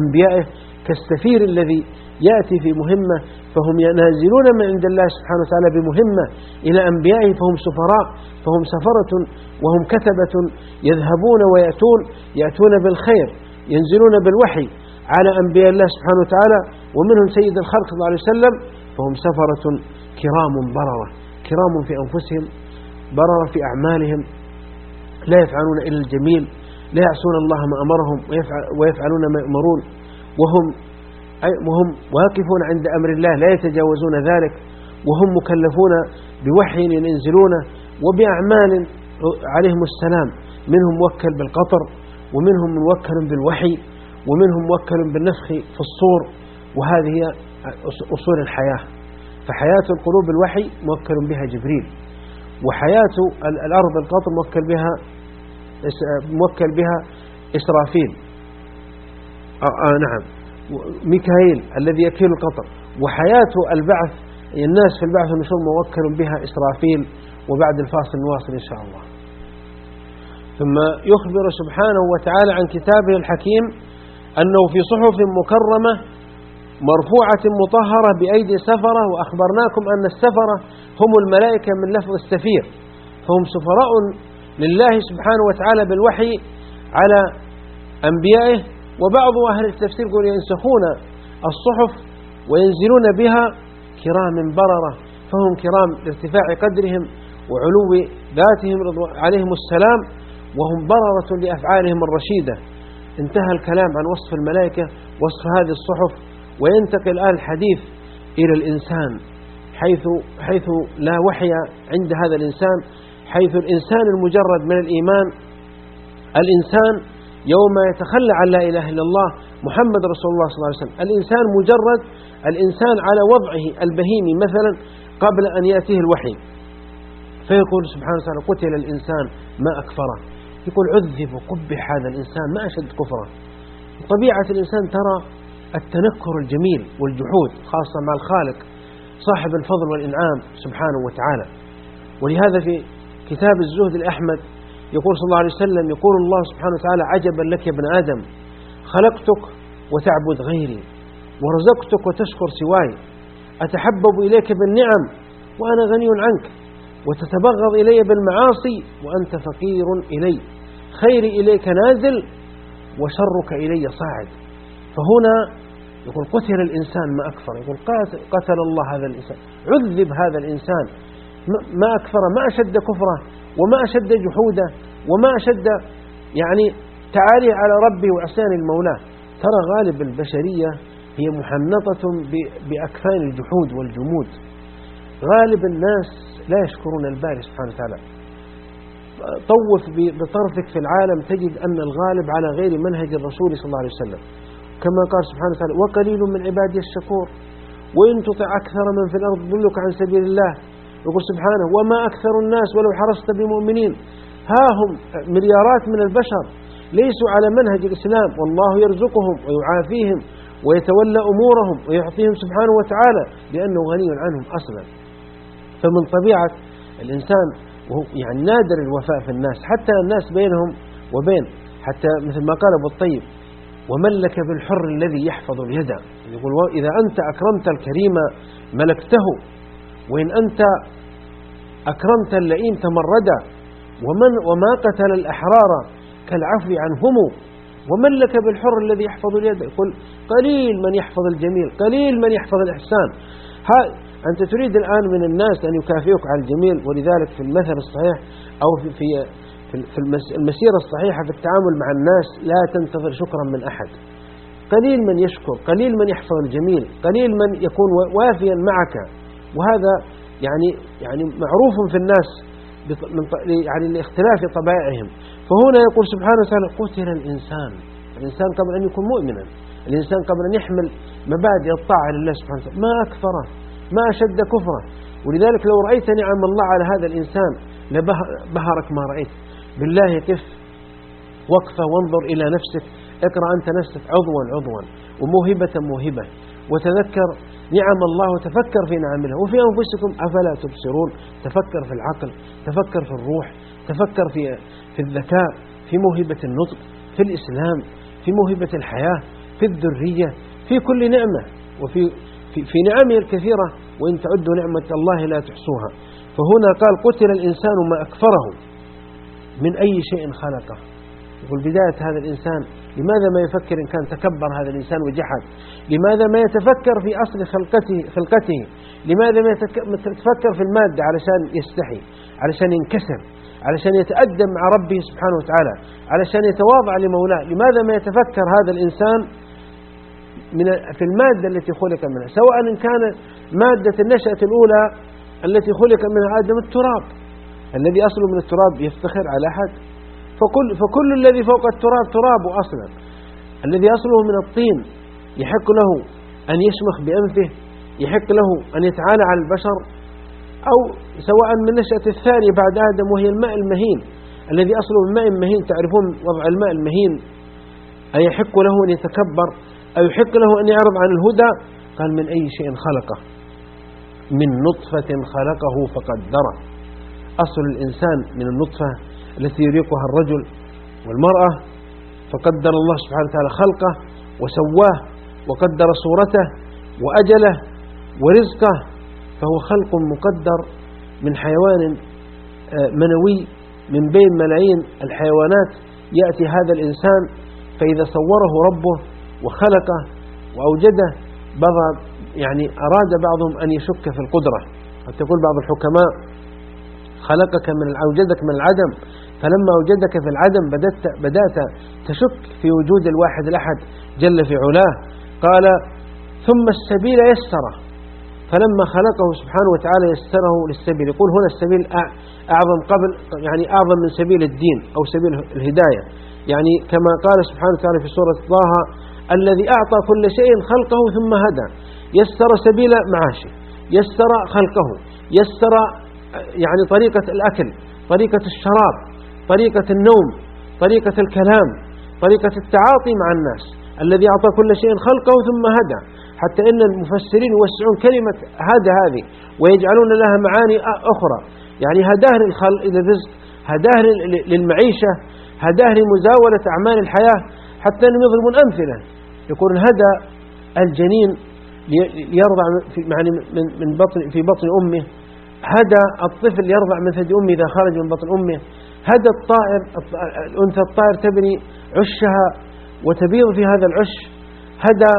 أنبيائه كالسفير الذي يأتي في مهمة فهم ينازلون من عند الله سبحانه وتعالى بمهمة إلى أنبيائه فهم سفراء فهم سفرة وهم كتبة يذهبون ويأتون يأتون بالخير ينزلون بالوحي على أنبياء الله سبحانه وتعالى ومنهم سيد الخلق صلى الله عليه وسلم فهم سفرة كرام بررة كرام في أنفسهم بررة في أعمالهم لا يفعلون إلا الجميل لا يعصون الله ما أمرهم ويفعلون ما يأمرون وهم وهم واقفون عند أمر الله لا يتجاوزون ذلك. وهم مكلفون بوحي ينزلونه وبأعمال عليهم السلام. منهم موكل بالقطر ومنهم موكل بالوحي ومنهم موكل بالنفخ في الصور. وهذه هي أصول الحياة. فحياة القلوب الوحي موكل بها جبريل. وحياة الأرض القطر موكل بها موكل بها إسرافيل. آه آه نعم. ميكائيل الذي يكيل القطر. وحياة البعث الناس في البعث والنشور موكل بها إسرافيل وبعد الفاصل نواصل إن شاء الله. ثم يخبر سبحانه وتعالى عن كتابه الحكيم أنه في صحف مكرمة مرفوعة مطهرة بأيدي سفرة وأخبرناكم أن السفرة هم الملائكة من لفظ السفير. فهم سفراء لله سبحانه وتعالى بالوحي على أنبيائه وبعض أهل التفسير يقول ينسخون الصحف وينزلون بها كرام بررة فهم كرام لارتفاع قدرهم وعلو ذاتهم عليهم السلام وهم بررة لأفعالهم الرشيدة. انتهى الكلام عن وصف الملائكة وصف هذه الصحف وينتقل الآن الحديث إلى الإنسان حيث, حيث لا وحي عند هذا الإنسان. حيث الإنسان المجرد من الإيمان الإنسان يوم يتخلى عن لا إله إلا الله محمد رسول الله صلى الله عليه وسلم. الإنسان مجرد الإنسان على وضعه البهيمي مثلا قبل أن يأتيه الوحي. فيقول سبحانه وتعالى قتل الإنسان ما أكفره. يقول عذب وقبح هذا الإنسان ما أشد كفره طبيعة الإنسان ترى التنكر الجميل والجحود خاصة مع الخالق صاحب الفضل والإنعام سبحانه وتعالى. ولهذا في كتاب الزهد الأحمد. يقول صلى الله عليه وسلم يقول الله سبحانه وتعالى عجبا لك يا ابن آدم خلقتك وتعبد غيري ورزقتك وتشكر سواي أتحبب إليك بالنعم وأنا غني عنك وتتبغض إلي بالمعاصي وأنت فقير إلي خيري إليك نازل وشرك إلي صاعد. فهنا يقول قتل الإنسان ما أكفر. يقول قتل الله هذا الإنسان عذب هذا الإنسان. ما أكفر ما أشد كفره وما أشد جحوده وما أشد يعني تعاليه على ربه وعصيان المولاه ترى غالب البشرية هي محنطة بأكفان الجحود والجمود. غالب الناس لا يشكرون الباري سبحانه وتعالى. طوف بطرفك في العالم تجد أن الغالب على غير منهج الرسول صلى الله عليه وسلم. كما قال سبحانه وتعالى وقليل من عبادي الشكور وإن تطع أكثر من في الأرض ضلك عن سبيل الله. يقول سبحانه وما أكثر الناس ولو حرصت بمؤمنين. ها هم مليارات من البشر ليسوا على منهج الإسلام. والله يرزقهم ويعافيهم ويتولى أمورهم ويعطيهم سبحانه وتعالى لأنه غني عنهم أصلا. فمن طبيعة الإنسان وهو يعني نادر الوفاء في الناس حتى الناس بينهم وبين حتى مثل ما قال أبو الطيب ومن لك بالحر الذي يحفظ اليد؟ يقول إذا أنت أكرمت الكريم ملكته وإن أنت أكرمت اللئيم تمردا ومن وما قتل الأحرار كالعفو عنهم ومن لك بالحر الذي يحفظ اليد؟ يقول قليل من يحفظ الجميل قليل من يحفظ الإحسان. أنت تريد الآن من الناس أن يكافئوك على الجميل ولذلك في المثل الصحيح أو في في في المسيرة الصحيحة في التعامل مع الناس لا تنتظر شكرا من أحد. قليل من يشكر قليل من يحفظ الجميل قليل من يكون وافيا معك. وهذا يعني يعني معروف في الناس يعني لاختلاف طبائعهم. فهنا يقول سبحانه وتعالى قتل الإنسان. الإنسان قبل أن يكون مؤمنا. الإنسان قبل أن يحمل مبادئ الطاعة لله سبحانه وتعالى. ما أكثره ما أشد كفره. ولذلك لو رأيت نعم الله على هذا الإنسان لبهرك ما رأيت. بالله كف وقفة وانظر إلى نفسك. اقرأ أنت نفسك عضوا عضوا. وموهبة موهبة. وتذكر نعم الله وتفكر في نعم الله. وفي أنفسكم أفلا تبصرون؟ تفكر في العقل تفكر في الروح تفكر في في الذكاء في موهبة النطق في الإسلام في موهبة الحياة في الذرية في كل نعمة. وفي في, في نعمه الكثيرة وإن تعدوا نعمة الله لا تحصوها. فهنا قال قتل الإنسان ما أكفره من أي شيء خلقه. يقول بداية هذا الإنسان لماذا ما يفكر إن كان تكبر هذا الإنسان وجحد؟ لماذا ما يتفكر في أصل خلقته, خلقته؟ لماذا ما يتفكر في المادة علشان يستحي علشان ينكسر علشان يتأدب مع ربه سبحانه وتعالى علشان يتواضع لمولاه؟ لماذا ما يتفكر هذا الإنسان من في المادة التي خلق منها؟ سواء إن كان مادة النشأة الأولى التي خلق منها آدم التراب الذي أصله من التراب يفتخر على أحد؟ فكل, فكل الذي فوق التراب تراب أصلا. الذي أصله من الطين يحق له أن يشمخ بأنفه يحق له أن يتعالى على البشر أو سواء من نشأة الثانية بعد آدم وهي الماء المهين. الذي أصله من ماء مهين تعرفون وضع الماء المهين؟ أيحق له أن يتكبر أو يحق له أن يعرض عن الهدى؟ قال من أي شيء خلقه؟ من نطفة خلقه فقدره. أصل الإنسان من النطفة التي يريقها الرجل والمرأة فقدر الله سبحانه وتعالى خلقه وسواه وقدر صورته وأجله ورزقه فهو خلق مقدر من حيوان آه، منوي من بين ملايين الحيوانات يأتي هذا الإنسان فإذا صوره ربه وخلقه وأوجده بضع يعني أراد بعضهم أن يشك في القدرة. قد تقول بعض الحكماء خلقك من أوجدك من العدم. فلما أوجدك في العدم بدأت, بدأت تشك في وجود الواحد الأحد جل في علاه. قال ثم السبيل يسره. فلما خلقه سبحانه وتعالى يسره للسبيل. يقول هنا السبيل أعظم قبل يعني أعظم من سبيل الدين أو سبيل الهداية. يعني كما قال سبحانه وتعالى في سورة طه الذي أعطى كل شيء خلقه ثم هدى. يسر سبيل معاشه يسر خلقه. يسر يعني طريقة الأكل طريقة الشراب. طريقة النوم طريقة الكلام طريقة التعاطي مع الناس الذي أعطى كل شيء خلقه ثم هدى حتى إن المفسرين يوسعون كلمة هدى هذه ويجعلون لها معاني أخرى. يعني هداه للرزق هداه للمعيشة هداه لمزاولة أعمال الحياة حتى أنهم يضربون أمثلة. يقول هدى الجنين يرضع يعني من بطن في بطن أمه. هدى الطفل يرضع من ثدي أمه إذا خرج من بطن أمه. هدى الطائر الأنثى الطائر تبني عشها وتبيض في هذا العش. هدى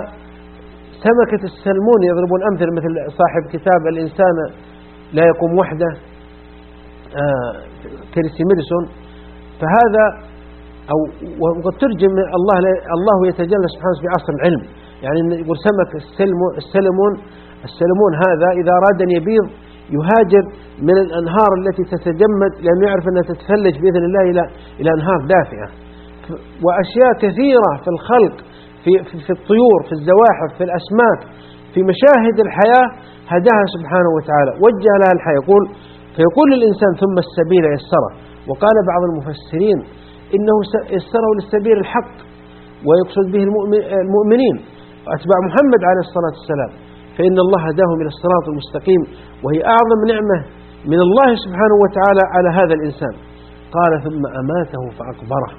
سمكة السلمون يضربون أمثلة مثل صاحب كتاب الإنسان لا يقوم وحده آه كريسي ميديسون. فهذا أو وقد ترجم الله الله يتجلى سبحانه في عصر العلم. يعني يقول سمك السلمون السلمون هذا إذا أراد أن يبيض يهاجر من الأنهار التي تتجمد لأنه يعرف أنها تتثلج بإذن الله إلى إلى أنهار دافئة. وأشياء كثيرة في الخلق في, في الطيور في الزواحف في الأسماك في مشاهد الحياة هداها سبحانه وتعالى. وجه لها الحياة. يقول فيقول للإنسان ثم السبيل يسره. وقال بعض المفسرين إنه يسره للسبيل الحق ويقصد به المؤمنين. وأتباع محمد عليه الصلاة والسلام. فإن الله هداهم إلى الصراط المستقيم وهي أعظم نعمة من الله سبحانه وتعالى على هذا الإنسان. قال ثم أماته فأقبره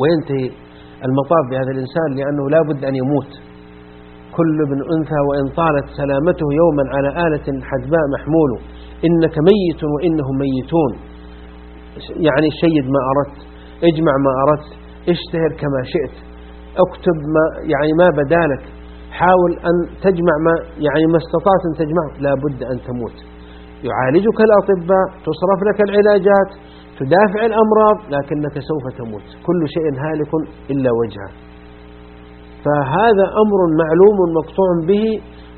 وينتهي المطاف بهذا الإنسان لأنه لا بد أن يموت. كل ابن أنثى وإن طالت سلامته يوما على آلة حدباء محمول إنك ميت وإنهم ميتون. يعني شيد ما أردت اجمع ما أردت اشتهر كما شئت اكتب ما يعني ما بدالك. حاول أن تجمع ما يعني ما استطعت أن تجمعه. لا بد أن تموت. يعالجك الأطباء تصرف لك العلاجات تدافع الأمراض لكنك سوف تموت. كل شيء هالك إلا وجهه. فهذا أمر معلوم مقطوع به.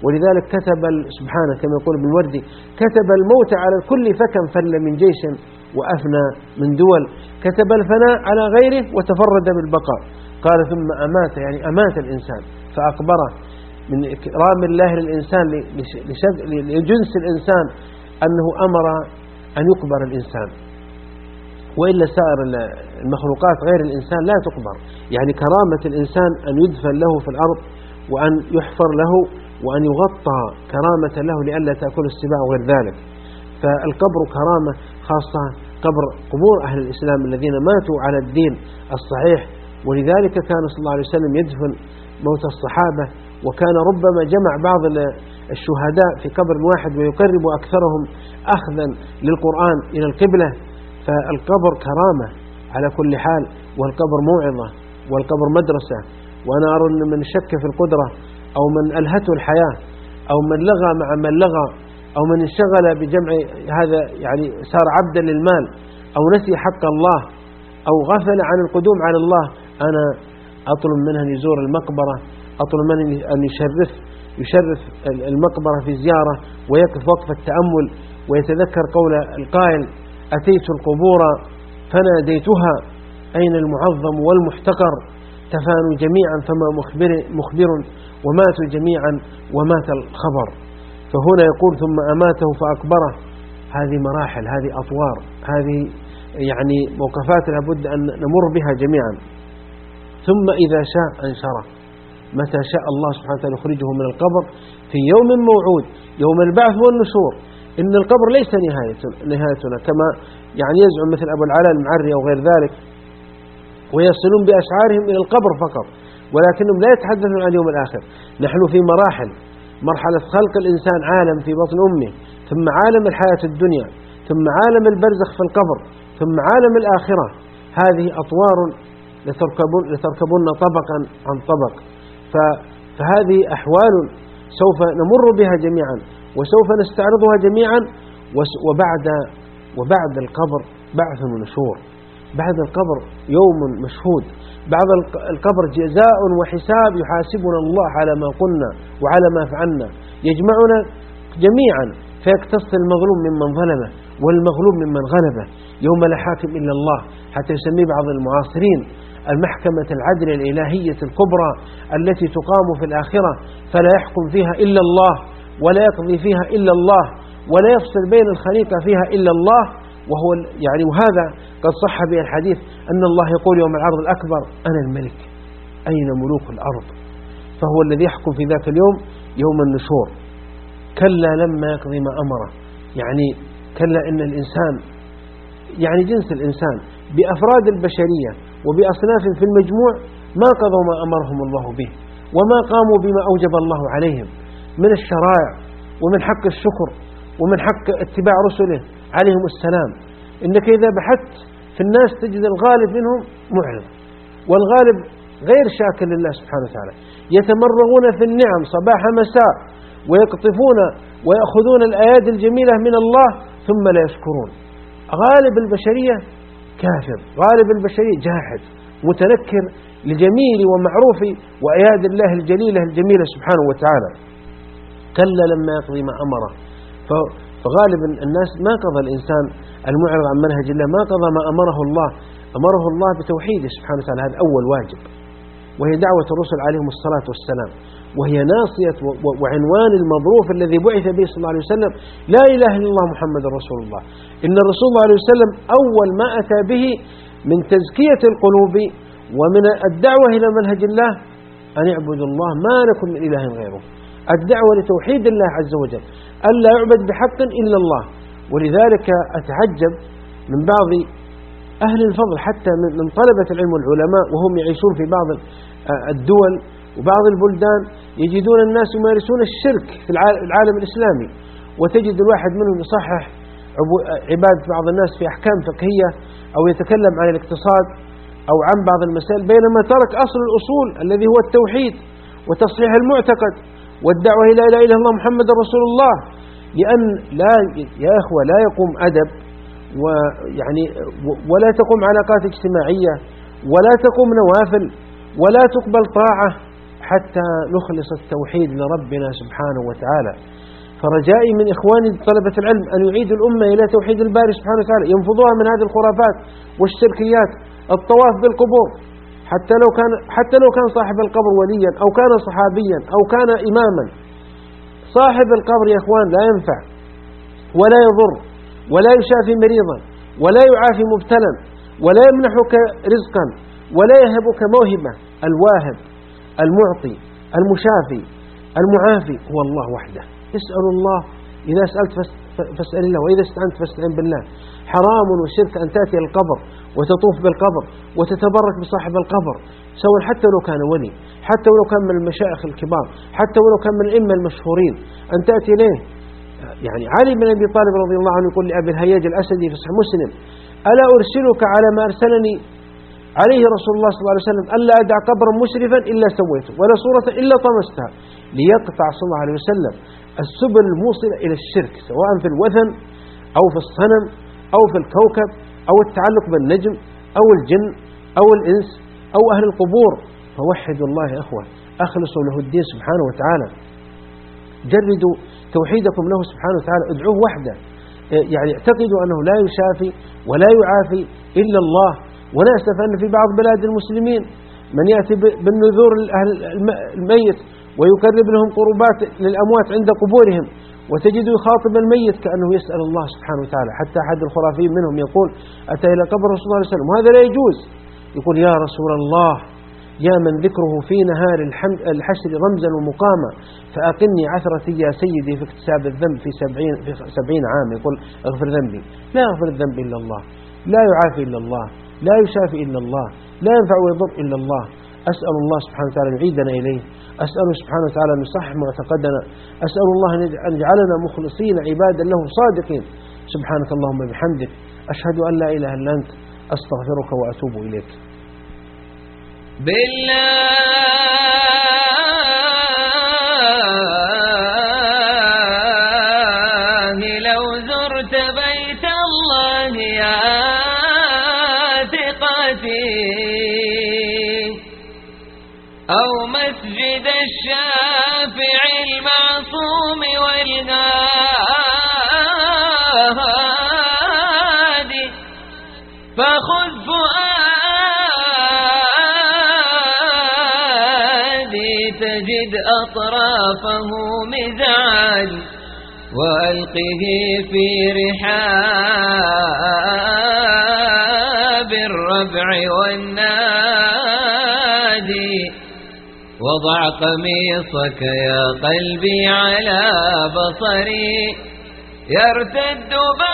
ولذلك كتب سبحانه كما يقول ابن وردي كتب الموت على كل فكم فل من جيش وأفنى من دول. كتب الفناء على غيره وتفرد بالبقاء. قال ثم أمات يعني أمات الإنسان. فأقبره من إكرام الله للإنسان لجنس الإنسان أنه أمر أن يقبر الإنسان. وإلا سائر المخلوقات غير الإنسان لا تقبر. يعني كرامة الإنسان أن يدفن له في الأرض وأن يحفر له وأن يغطى كرامة له لئلا تأكل السباع وغير ذلك. فالقبر كرامة خاصة قبر قبور أهل الإسلام الذين ماتوا على الدين الصحيح. ولذلك كان صلى الله عليه وسلم يدفن موت الصحابة وكان ربما جمع بعض الشهداء في قبر واحد ويقرب أكثرهم أخذا للقرآن إلى القبلة. فالقبر كرامة على كل حال والقبر موعظة والقبر مدرسة. وأنا أرى أن من شك في القدرة أو من ألهته الحياة أو من لغى مع من لغى أو من انشغل بجمع هذا يعني صار عبدا للمال أو نسي حق الله أو غفل عن القدوم على الله أنا أطلب منه أن يزور المقبرة أطلب منه أن يشرف يشرف المقبرة في زيارة ويقف وقف التأمل ويتذكر قول القائل أتيت القبور فناديتها أين المعظم والمحتقر؟ تفانوا جميعا فما مخبر, مخبر وماتوا جميعا ومات الخبر. فهنا يقول ثم أماته فأكبره. هذه مراحل هذه أطوار هذه يعني موقفات لابد أن نمر بها جميعا. ثم إذا شاء أنشره. متى شاء الله سبحانه وتعالى يخرجه من القبر في يوم موعود يوم البعث والنشور. إن القبر ليس نهايتنا كما يعني يزعم مثل أبو العلاء المعري أو غير ذلك ويصلون بأشعارهم إلى القبر فقط ولكنهم لا يتحدثون عن اليوم الآخر. نحن في مراحل مرحلة خلق الإنسان عالم في بطن أمه ثم عالم الحياة الدنيا ثم عالم البرزخ في القبر ثم عالم الآخرة. هذه أطوار لتركبون, لتركبون طبقا عن طبق. فهذه أحوال سوف نمر بها جميعا وسوف نستعرضها جميعا وبعد وبعد القبر بعث ونشور بعد القبر يوم مشهود. بعد القبر جزاء وحساب يحاسبنا الله على ما قلنا وعلى ما فعلنا. يجمعنا جميعا فيقتص المظلوم ممن ظلمه والمغلوب ممن غلبه. يوم لا حاكم إلا الله حتى يسميه بعض المعاصرين. المحكمة العدل الإلهية الكبرى التي تقام في الآخرة فلا يحكم فيها إلا الله ولا يقضي فيها إلا الله ولا يفصل بين الخليقة فيها إلا الله وهو يعني وهذا قد صح به الحديث أن الله يقول يوم العرض الأكبر أنا الملك أين ملوك الأرض؟ فهو الذي يحكم في ذاك اليوم يوم النشور. كلا لما يقضي ما أمره يعني كلا إن الإنسان يعني جنس الإنسان بأفراد البشرية وبأصناف في المجموع ما قضوا ما أمرهم الله به وما قاموا بما أوجب الله عليهم من الشرائع ومن حق الشكر ومن حق اتباع رسله عليهم السلام. إنك إذا بحثت في الناس تجد الغالب منهم معرض والغالب غير شاكر لله سبحانه وتعالى. يتمرغون في النعم صباح مساء ويقطفون ويأخذون الآيات الجميلة من الله ثم لا يشكرون. غالب البشرية كافر. غالب البشرية جاحد متنكر لجميل ومعروف وأياد الله الجليلة الجميلة سبحانه وتعالى. كلا لما يقضي ما أمره. فغالب الناس ما قضى الإنسان المعرض عن منهج الله ما قضى ما أمره الله. أمره الله بتوحيده سبحانه وتعالى هذا أول واجب. وهي دعوة الرسل عليهم الصلاة والسلام. وهي ناصية وعنوان المظروف الذي بعث به صلى الله عليه وسلم لا إله إلا الله محمد رسول الله. إن الرسول صلى الله عليه وسلم أول ما أتى به من تزكية القلوب ومن الدعوة إلى منهج الله أن اعبدوا الله ما لكم من إله غيره. الدعوة لتوحيد الله عز وجل. ألا يعبد بحق إلا الله. ولذلك أتعجب من بعض أهل الفضل حتى من طلبة العلم والعلماء وهم يعيشون في بعض الدول وبعض البلدان يجدون الناس يمارسون الشرك في العالم الإسلامي. وتجد الواحد منهم يصحح عبادة بعض الناس في أحكام فقهية أو يتكلم عن الاقتصاد أو عن بعض المسائل بينما ترك أصل الأصول الذي هو التوحيد وتصحيح المعتقد والدعوة إلى إله إلا الله محمد رسول الله لأن لا يا إخوة لا يقوم أدب ويعني ولا تقوم علاقات اجتماعية ولا تقوم نوافل ولا تقبل طاعة حتى نخلص التوحيد لربنا سبحانه وتعالى. فرجائي من إخواني طلبة العلم أن يعيدوا الأمة إلى توحيد الباري سبحانه وتعالى ينفضوها من هذه الخرافات والشركيات الطواف بالقبور. حتى لو كان حتى لو كان صاحب القبر وليا أو كان صحابيا أو كان إماما. صاحب القبر يا إخوان لا ينفع ولا يضر ولا يشافي مريضا ولا يعافي مبتلا ولا يمنحك رزقا ولا يهبك موهبة. الواهب المعطي المشافي المعافي هو الله وحده. اسأل الله إذا سألت فاسأل الله وإذا استعنت فاستعن بالله. حرام وشرك أن تأتي القبر وتطوف بالقبر وتتبرك بصاحب القبر سواء حتى لو كان ولي حتى ولو كان من المشايخ الكبار حتى ولو كان من الأئمة المشهورين. أن تأتي ليه يعني علي بن أبي طالب رضي الله عنه يقول لأبي الهياج الأسدي في صحيح مسلم ألا أرسلك على ما أرسلني؟ عليه رسول الله صلى الله عليه وسلم ألا أدع قبرا مشرفا إلا سويته ولا صورة إلا طمستها. ليقطع صلى الله عليه وسلم. السبل الموصلة إلى الشرك سواء في الوثن أو في الصنم أو في الكوكب أو التعلق بالنجم أو الجن أو الإنس أو أهل القبور. فوحدوا الله يا أخوة أخلصوا له الدين سبحانه وتعالى. جردوا توحيدكم له سبحانه وتعالى ادعوه وحده. يعني اعتقدوا أنه لا يشافي ولا يعافي إلا الله ونأسف أن في بعض بلاد المسلمين. من يأتي بالنذور الميت ويقرب لهم قربات للأموات عند قبورهم وتجد يخاطب الميت كأنه يسأل الله سبحانه وتعالى. حتى أحد الخرافيين منهم يقول أتى إلى قبر رسول الله صلى الله عليه وسلم؟ وهذا لا يجوز. يقول يا رسول الله يا من ذكره في نهار الحشر رمزا ومقاما فأقني عثرتي يا سيدي في اكتساب الذنب في سبعين, في سبعين عام. يقول اغفر ذنبي. لا يغفر الذنب إلا الله. لا يعافي إلا الله. لا يشافي إلا الله. لا ينفع ويضر إلا الله. أسأل الله سبحانه وتعالى يعيدنا إليه. أسأله سبحانه وتعالى أن يصحح معتقدنا أسأل الله أن يجعلنا مخلصين عبادا له صادقين. سبحانك اللهم بحمدك أشهد أن لا إله إلا أنت. أستغفرك وأتوب إليك. بالله. فخذ فؤادي تجد أطرافه مزعاج وألقه في رحاب الربع والنادي. وضع قميصك يا قلبي على بصري يرتد بعد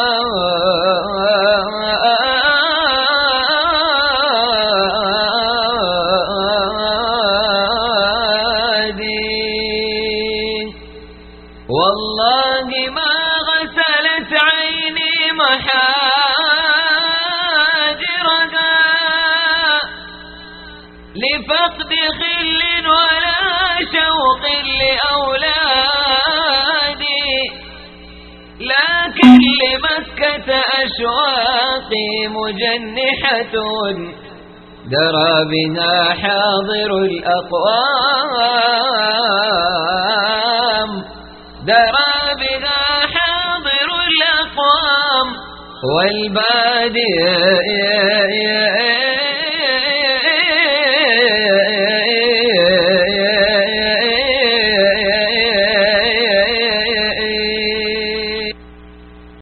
أشواقي مجنحة درى بها حاضر الأقوام. درى بها حاضر الأقوام. والبادئ